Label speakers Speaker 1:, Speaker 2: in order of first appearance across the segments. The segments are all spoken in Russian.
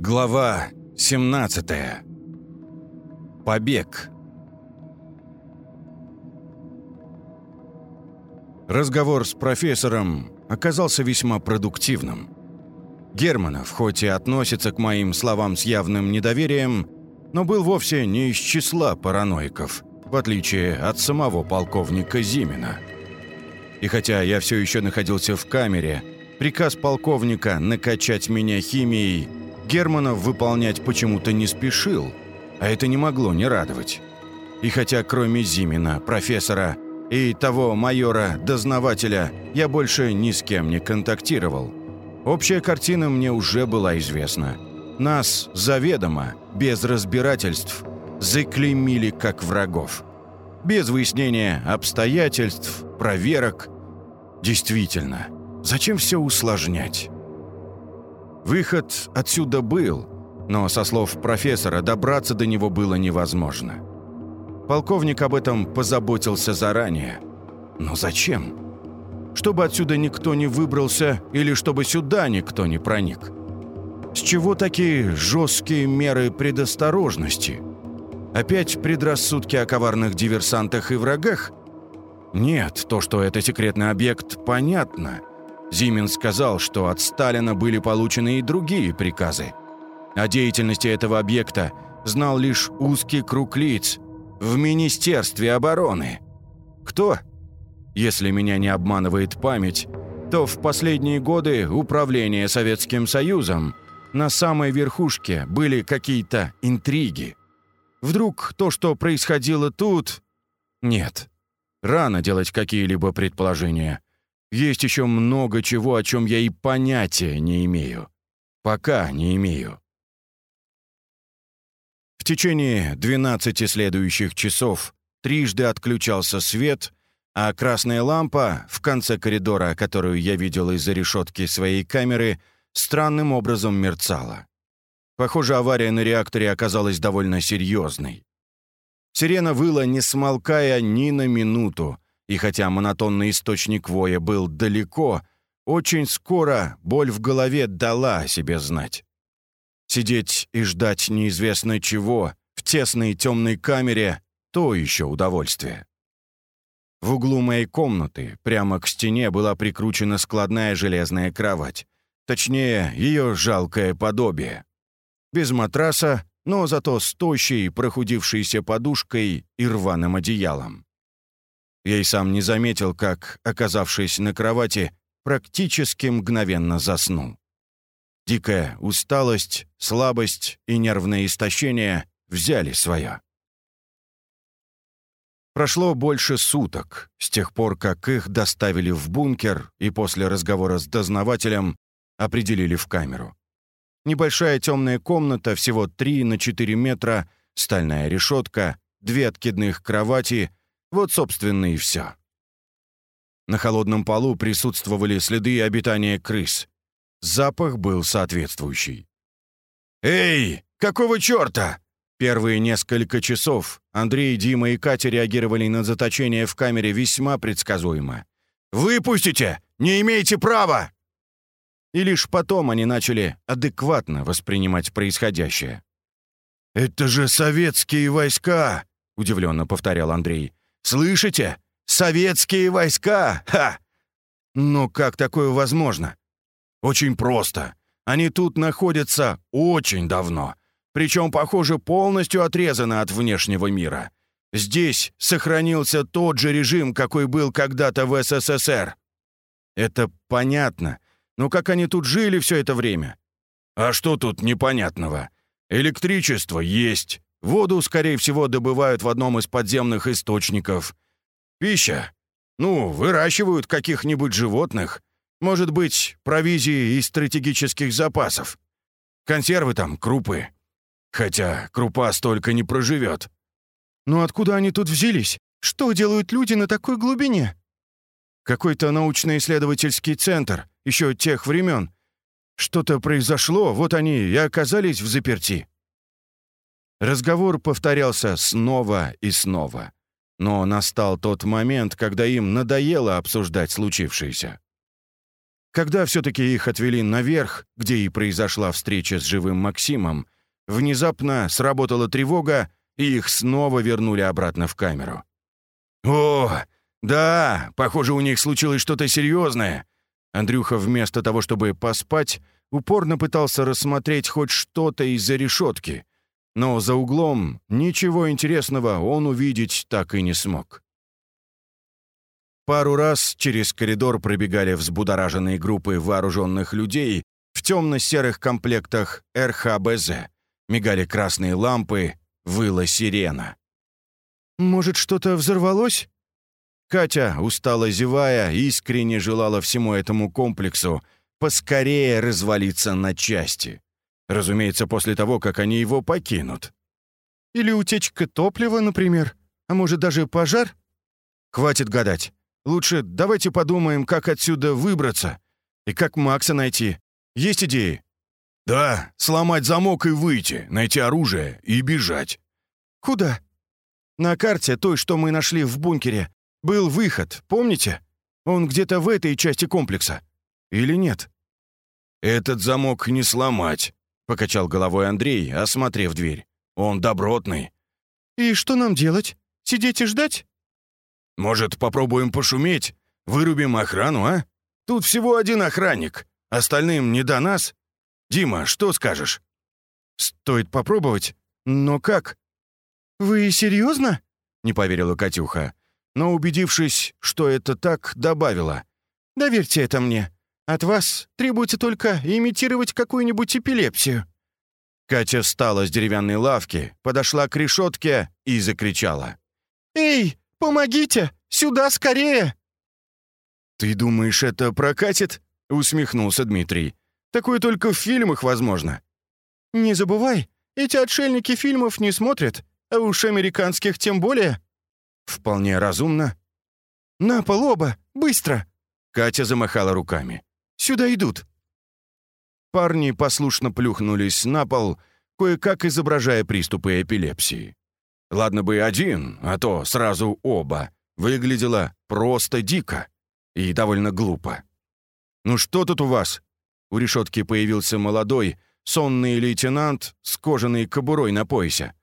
Speaker 1: Глава 17. Побег. Разговор с профессором оказался весьма продуктивным. Германов, хоть и относится к моим словам с явным недоверием, но был вовсе не из числа параноиков, в отличие от самого полковника Зимина. И хотя я все еще находился в камере, приказ полковника накачать меня химией Германов выполнять почему-то не спешил, а это не могло не радовать. И хотя кроме Зимина, профессора и того майора-дознавателя я больше ни с кем не контактировал, общая картина мне уже была известна. Нас заведомо, без разбирательств, заклеймили как врагов. Без выяснения обстоятельств, проверок. Действительно, зачем все усложнять? Выход отсюда был, но, со слов профессора, добраться до него было невозможно. Полковник об этом позаботился заранее. Но зачем? Чтобы отсюда никто не выбрался или чтобы сюда никто не проник? С чего такие жесткие меры предосторожности? Опять предрассудки о коварных диверсантах и врагах? Нет, то, что это секретный объект, понятно. Зимин сказал, что от Сталина были получены и другие приказы. О деятельности этого объекта знал лишь узкий круг лиц в Министерстве обороны. Кто? Если меня не обманывает память, то в последние годы управления Советским Союзом на самой верхушке были какие-то интриги. Вдруг то, что происходило тут... Нет. Рано делать какие-либо предположения. Есть еще много чего, о чем я и понятия не имею. Пока не имею. В течение 12 следующих часов трижды отключался свет, а красная лампа в конце коридора, которую я видел из-за решетки своей камеры, странным образом мерцала. Похоже, авария на реакторе оказалась довольно серьезной. Сирена выла, не смолкая ни на минуту, и хотя монотонный источник воя был далеко, очень скоро боль в голове дала о себе знать. Сидеть и ждать неизвестно чего в тесной темной камере — то еще удовольствие. В углу моей комнаты, прямо к стене, была прикручена складная железная кровать. Точнее, ее жалкое подобие. Без матраса, но зато с тощей, прохудившейся подушкой и рваным одеялом. Я и сам не заметил, как, оказавшись на кровати, практически мгновенно заснул. Дикая усталость, слабость и нервное истощение взяли свое. Прошло больше суток с тех пор, как их доставили в бункер и после разговора с дознавателем определили в камеру. Небольшая темная комната, всего 3 на 4 метра, стальная решетка, две откидных кровати вот, собственно, и все. На холодном полу присутствовали следы обитания крыс. Запах был соответствующий. «Эй, какого черта?» Первые несколько часов Андрей, Дима и Катя реагировали на заточение в камере весьма предсказуемо. «Выпустите! Не имеете права!» И лишь потом они начали адекватно воспринимать происходящее. «Это же советские войска!» — удивленно повторял Андрей. Слышите? Советские войска! Ха! Но как такое возможно? Очень просто. Они тут находятся очень давно. Причем, похоже, полностью отрезаны от внешнего мира. Здесь сохранился тот же режим, какой был когда-то в СССР. Это понятно. Но как они тут жили все это время? А что тут непонятного? Электричество есть, Воду, скорее всего, добывают в одном из подземных источников. Пища. Ну, выращивают каких-нибудь животных. Может быть, провизии из стратегических запасов. Консервы там, крупы. Хотя крупа столько не проживет. Но откуда они тут взялись? Что делают люди на такой глубине? Какой-то научно-исследовательский центр, еще тех времен. Что-то произошло, вот они и оказались в заперти. Разговор повторялся снова и снова. Но настал тот момент, когда им надоело обсуждать случившееся. Когда все-таки их отвели наверх, где и произошла встреча с живым Максимом, внезапно сработала тревога, и их снова вернули обратно в камеру. «О, да, похоже, у них случилось что-то серьезное». Андрюха вместо того, чтобы поспать, упорно пытался рассмотреть хоть что-то из-за решетки, но за углом ничего интересного он увидеть так и не смог. Пару раз через коридор пробегали взбудораженные группы вооруженных людей в темно-серых комплектах РХБЗ. Мигали красные лампы, выла сирена. «Может, что-то взорвалось?» Катя, устало зевая, искренне желала всему этому комплексу поскорее развалиться на части. Разумеется, после того, как они его покинут. Или утечка топлива, например. А может, даже пожар? Хватит гадать. Лучше давайте подумаем, как отсюда выбраться. И как Макса найти. Есть идеи? Да, сломать замок и выйти, найти оружие и бежать. Куда? На карте той, что мы нашли в бункере, был выход, помните? Он где-то в этой части комплекса. Или нет? Этот замок не сломать, покачал головой Андрей, осмотрев дверь. Он добротный. И что нам делать? Сидеть и ждать? Может, попробуем пошуметь? Вырубим охрану, а? Тут всего один охранник. Остальным не до нас. Дима, что скажешь? Стоит попробовать. Но как? Вы серьезно? Не поверила Катюха. Но, убедившись, что это так, добавила. «Доверьте это мне. От вас требуется только имитировать какую-нибудь эпилепсию». Катя встала с деревянной лавки, подошла к решетке и закричала. «Эй, Помогите! Сюда скорее!» «Ты думаешь, это прокатит?» — усмехнулся Дмитрий. «Такое только в фильмах возможно». «Не забывай, эти отшельники фильмов не смотрят, а уж американских тем более». «Вполне разумно». «На пол оба! Быстро!» Катя замахала руками. «Сюда идут!» Парни послушно плюхнулись на пол, кое-как изображая приступы эпилепсии. Ладно бы один, а то сразу оба. Выглядело просто дико и довольно глупо. «Ну что тут у вас?» У решетки появился молодой, сонный лейтенант с кожаной кобурой на поясе.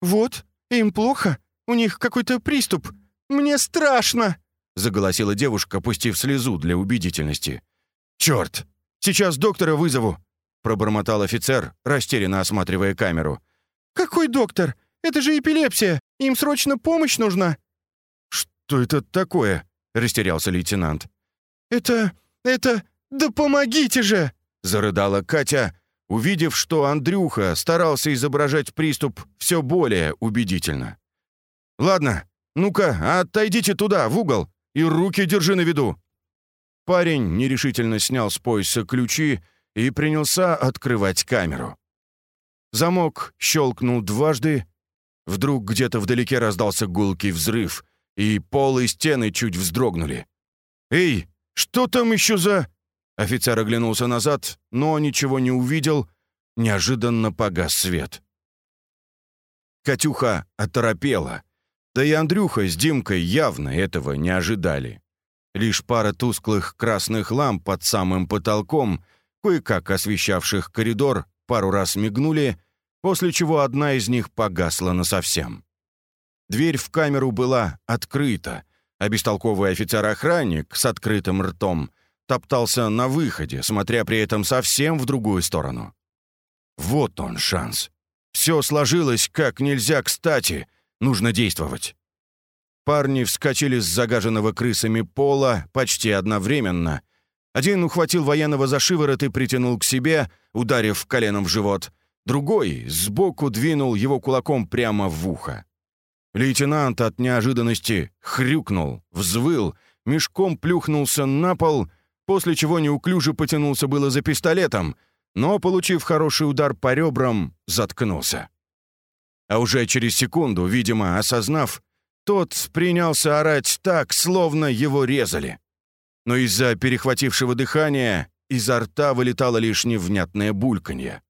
Speaker 1: «Вот, им плохо. У них какой-то приступ. Мне страшно!» — заголосила девушка, опустив слезу для убедительности. «Черт! Сейчас доктора вызову!» — пробормотал офицер, растерянно осматривая камеру. «Какой доктор? Это же эпилепсия! Им срочно помощь нужна!» «Что это такое?» — растерялся лейтенант. «Это... это... да помогите же!» — зарыдала Катя, увидев, что Андрюха старался изображать приступ все более убедительно. «Ладно, ну-ка, отойдите туда, в угол, и руки держи на виду!» Парень нерешительно снял с пояса ключи и принялся открывать камеру. Замок щелкнул дважды, Вдруг где-то вдалеке раздался гулкий взрыв, и пол и стены чуть вздрогнули. «Эй, что там еще за...» Офицер оглянулся назад, но ничего не увидел. Неожиданно погас свет. Катюха оторопела. Да и Андрюха с Димкой явно этого не ожидали. Лишь пара тусклых красных ламп под самым потолком, кое-как освещавших коридор, пару раз мигнули — после чего одна из них погасла насовсем. Дверь в камеру была открыта, а бестолковый офицер-охранник с открытым ртом топтался на выходе, смотря при этом совсем в другую сторону. Вот он шанс. Все сложилось как нельзя кстати, нужно действовать. Парни вскочили с загаженного крысами пола почти одновременно. Один ухватил военного за шиворот и притянул к себе, ударив коленом в живот — Другой сбоку двинул его кулаком прямо в ухо. Лейтенант от неожиданности хрюкнул, взвыл, мешком плюхнулся на пол, после чего неуклюже потянулся было за пистолетом, но, получив хороший удар по ребрам, заткнулся. А уже через секунду, видимо, осознав, тот принялся орать так, словно его резали. Но из-за перехватившего дыхания изо рта вылетало лишь невнятное бульканье.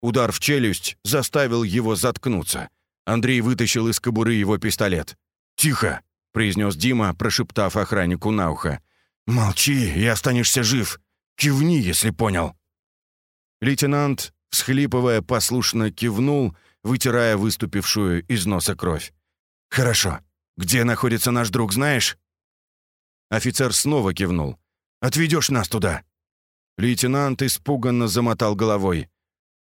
Speaker 1: Удар в челюсть заставил его заткнуться. Андрей вытащил из кобуры его пистолет. «Тихо!» — произнес Дима, прошептав охраннику на ухо. «Молчи, и останешься жив. Кивни, если понял». Лейтенант, всхлипывая, послушно кивнул, вытирая выступившую из носа кровь. «Хорошо. Где находится наш друг, знаешь?» Офицер снова кивнул. «Отведешь нас туда?» Лейтенант испуганно замотал головой.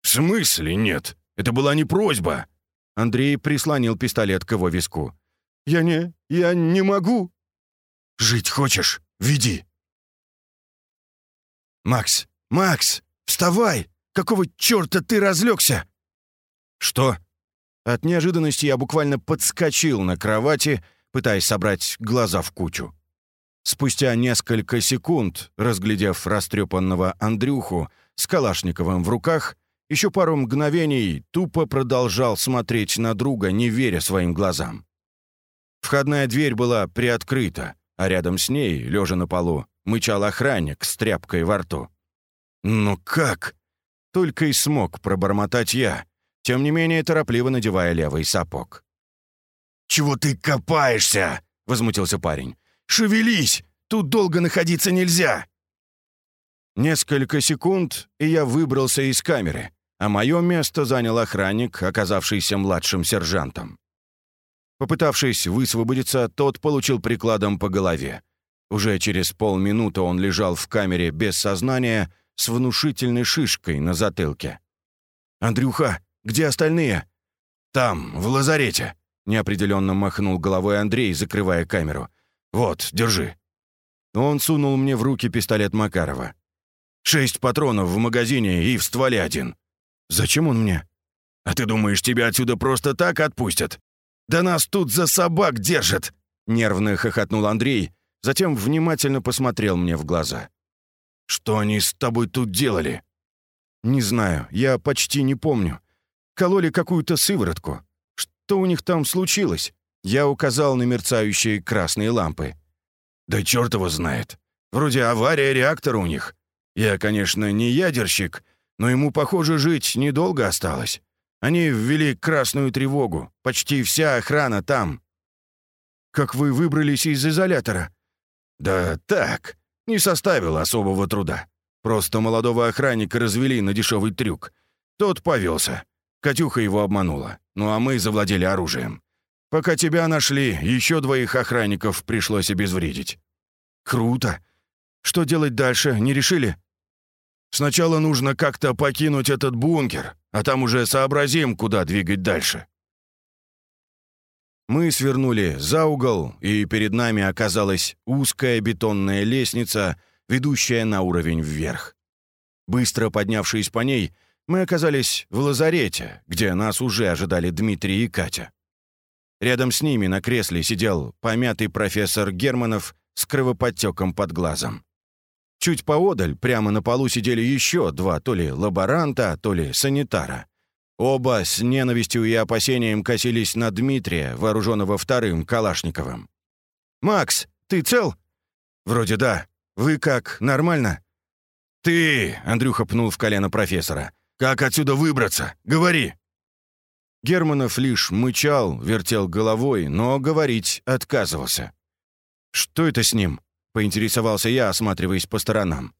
Speaker 1: «В смысле нет? Это была не просьба!» Андрей прислонил пистолет к его виску. «Я не... я не могу!» «Жить хочешь? Веди!» «Макс! Макс! Вставай! Какого черта ты разлегся?» «Что?» От неожиданности я буквально подскочил на кровати, пытаясь собрать глаза в кучу. Спустя несколько секунд, разглядев растрепанного Андрюху с Калашниковым в руках, еще пару мгновений тупо продолжал смотреть на друга, не веря своим глазам. Входная дверь была приоткрыта, а рядом с ней, лежа на полу, мычал охранник с тряпкой во рту. «Ну как?» Только и смог пробормотать я, тем не менее торопливо надевая левый сапог. «Чего ты копаешься?» — возмутился парень. «Шевелись! Тут долго находиться нельзя!» Несколько секунд, и я выбрался из камеры, а мое место занял охранник, оказавшийся младшим сержантом. Попытавшись высвободиться, тот получил прикладом по голове. Уже через полминуты он лежал в камере без сознания с внушительной шишкой на затылке. «Андрюха, где остальные?» «Там, в лазарете», — неопределенно махнул головой Андрей, закрывая камеру. «Вот, держи». Он сунул мне в руки пистолет Макарова. «Шесть патронов в магазине и в стволе один». «Зачем он мне?» «А ты думаешь, тебя отсюда просто так отпустят? Да нас тут за собак держат!» Нервно хохотнул Андрей, затем внимательно посмотрел мне в глаза. «Что они с тобой тут делали?» «Не знаю, я почти не помню кололи какую-то сыворотку. Что у них там случилось? Я указал на мерцающие красные лампы. Да черт его знает. Вроде авария реактора у них. Я, конечно, не ядерщик, но ему, похоже, жить недолго осталось. Они ввели красную тревогу. Почти вся охрана там. Как вы выбрались из изолятора? Да так, не составило особого труда. Просто молодого охранника развели на дешевый трюк. Тот повелся. Катюха его обманула. Ну а мы завладели оружием. Пока тебя нашли, еще двоих охранников пришлось обезвредить. Круто. Что делать дальше, не решили? Сначала нужно как-то покинуть этот бункер, а там уже сообразим, куда двигать дальше. Мы свернули за угол, и перед нами оказалась узкая бетонная лестница, ведущая на уровень вверх. Быстро поднявшись по ней, мы оказались в лазарете, где нас уже ожидали Дмитрий и Катя. Рядом с ними на кресле сидел помятый профессор Германов с кровоподтеком под глазом. Чуть поодаль, прямо на полу сидели еще два, то ли лаборанта, то ли санитара. Оба с ненавистью и опасением косились на Дмитрия, вооруженного вторым Калашниковым. «Макс, ты цел?» «Вроде да. Вы как, нормально?» «Ты!» — Андрюха пнул в колено профессора. Как отсюда выбраться? Говори!» Германов лишь мычал, вертел головой, но говорить отказывался. «Что это с ним?» — поинтересовался я, осматриваясь по сторонам.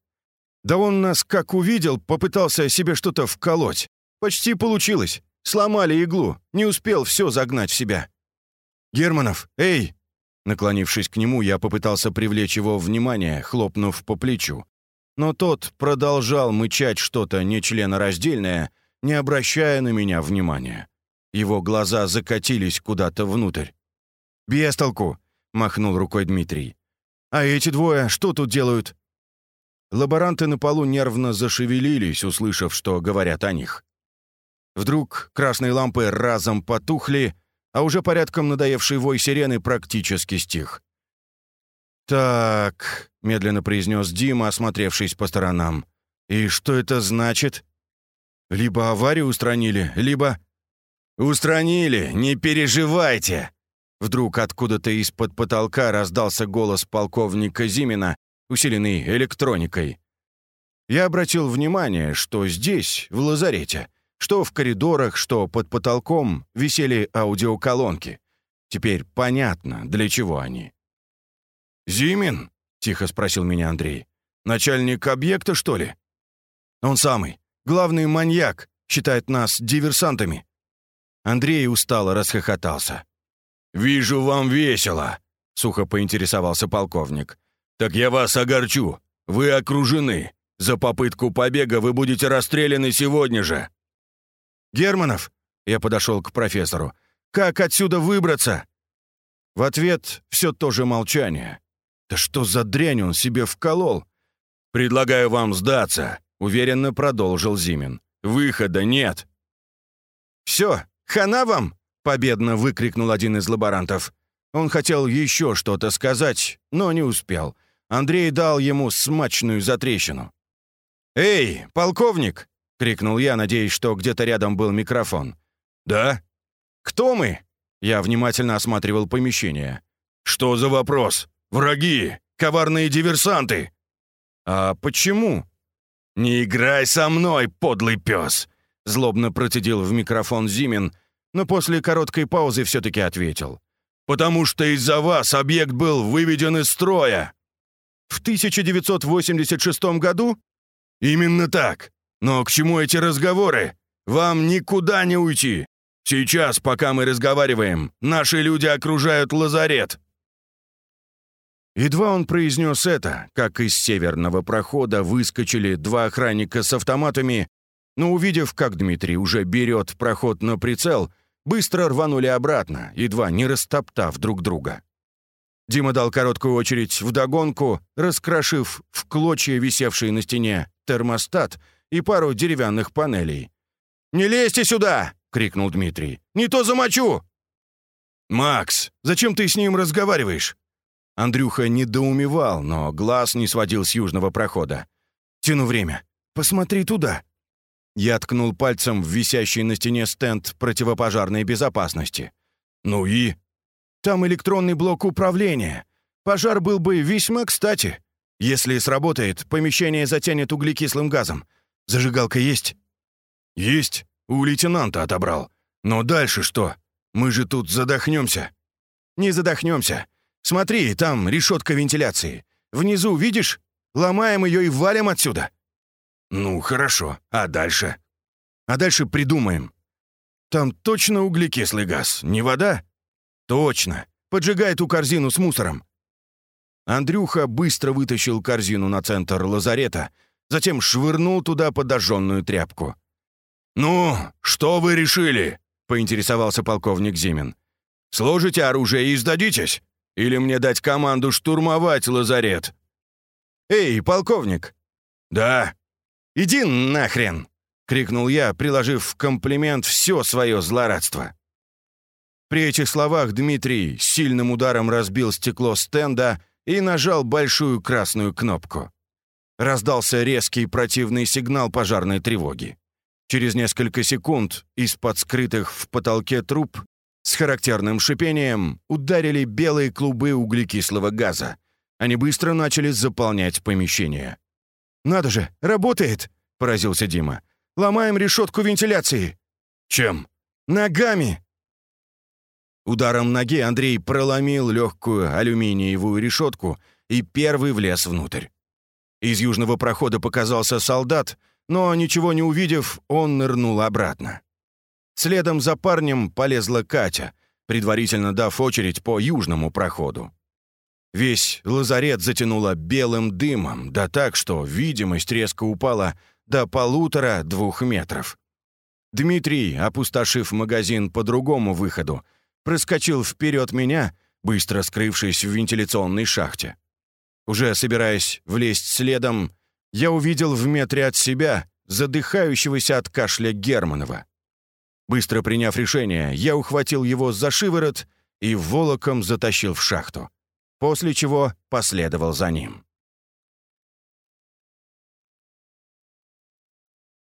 Speaker 1: «Да он нас, как увидел, попытался себе что-то вколоть. Почти получилось. Сломали иглу, не успел все загнать в себя». «Германов, эй!» Наклонившись к нему, я попытался привлечь его внимание, хлопнув по плечу. Но тот продолжал мычать что-то нечленораздельное, не обращая на меня внимания. Его глаза закатились куда-то внутрь. «Без толку!» — махнул рукой Дмитрий. «А эти двое что тут делают?» Лаборанты на полу нервно зашевелились, услышав, что говорят о них. Вдруг красные лампы разом потухли, а уже порядком надоевший вой сирены практически стих. «Так», — медленно произнес Дима, осмотревшись по сторонам. «И что это значит?» «Либо аварию устранили, либо...» «Устранили, не переживайте!» Вдруг откуда-то из-под потолка раздался голос полковника Зимина, усиленный электроникой. Я обратил внимание, что здесь, в лазарете, что в коридорах, что под потолком висели аудиоколонки. Теперь понятно, для чего они. «Зимин?» — тихо спросил меня Андрей. Начальник объекта, что ли?» «Он самый. Главный маньяк. Считает нас диверсантами». Андрей устало расхохотался. «Вижу, вам весело», — сухо поинтересовался полковник. «Так я вас огорчу. Вы окружены. За попытку побега вы будете расстреляны сегодня же». «Германов», — я подошел к профессору, — «как отсюда выбраться?» В ответ все то же молчание. «Да что за дрянь он себе вколол?» «Предлагаю вам сдаться», — уверенно продолжил Зимин. «Выхода нет». «Все, хана вам!» — победно выкрикнул один из лаборантов. Он хотел еще что-то сказать, но не успел. Андрей дал ему смачную затрещину. «Эй, полковник!» — крикнул я, надеясь, что где-то рядом был микрофон. «Да?» «Кто мы?» Я внимательно осматривал помещение. «Что за вопрос? Враги! Коварные диверсанты!» «А почему?» «Не играй со мной, подлый пес!» Злобно процедил в микрофон Зимин, но после короткой паузы все-таки ответил. «Потому что из-за вас объект был выведен из строя!» «В 1986 году?» «Именно так! Но к чему эти разговоры? Вам никуда не уйти! Сейчас, пока мы разговариваем, наши люди окружают лазарет!» Едва он произнес это, как из северного прохода выскочили два охранника с автоматами, но увидев, как Дмитрий уже берет проход на прицел, быстро рванули обратно, едва не растоптав друг друга. Дима дал короткую очередь вдогонку, раскрошив в клочья висевший на стене термостат и пару деревянных панелей. «Не лезьте сюда!» — крикнул Дмитрий. «Не то замочу!» «Макс, зачем ты с ним разговариваешь?» Андрюха недоумевал, но глаз не сводил с южного прохода. «Тяну время. Посмотри туда». Я ткнул пальцем в висящий на стене стенд противопожарной безопасности. «Ну и?» «Там электронный блок управления. Пожар был бы весьма кстати. Если сработает, помещение затянет углекислым газом. Зажигалка есть?» «Есть. У лейтенанта отобрал. Но дальше что? Мы же тут задохнемся». «Не задохнемся. Смотри, там решетка вентиляции. Внизу, видишь? Ломаем ее и валим отсюда». «Ну, хорошо. А дальше?» «А дальше придумаем. Там точно углекислый газ, не вода?» «Точно. Поджигай ту корзину с мусором». Андрюха быстро вытащил корзину на центр лазарета, затем швырнул туда подожженную тряпку. «Ну, что вы решили?» — поинтересовался полковник Зимин. «Сложите оружие и сдадитесь? Или мне дать команду штурмовать лазарет?» «Эй, полковник!» «Да?» «Иди нахрен!» — крикнул я, приложив в комплимент все свое злорадство. При этих словах Дмитрий сильным ударом разбил стекло стенда и нажал большую красную кнопку. Раздался резкий противный сигнал пожарной тревоги. Через несколько секунд из-под скрытых в потолке труб с характерным шипением ударили белые клубы углекислого газа. Они быстро начали заполнять помещение. «Надо же, работает!» — поразился Дима. «Ломаем решетку вентиляции». «Чем?» «Ногами!» Ударом ноги Андрей проломил легкую алюминиевую решетку и первый влез внутрь. Из южного прохода показался солдат, но, ничего не увидев, он нырнул обратно. Следом за парнем полезла Катя, предварительно дав очередь по южному проходу. Весь лазарет затянуло белым дымом, да так, что видимость резко упала до полутора-двух метров. Дмитрий, опустошив магазин по другому выходу, проскочил вперед меня, быстро скрывшись в вентиляционной шахте. Уже собираясь влезть следом, я увидел в метре от себя задыхающегося от кашля Германова. Быстро приняв решение, я ухватил его за шиворот и волоком затащил в шахту, после чего последовал за ним.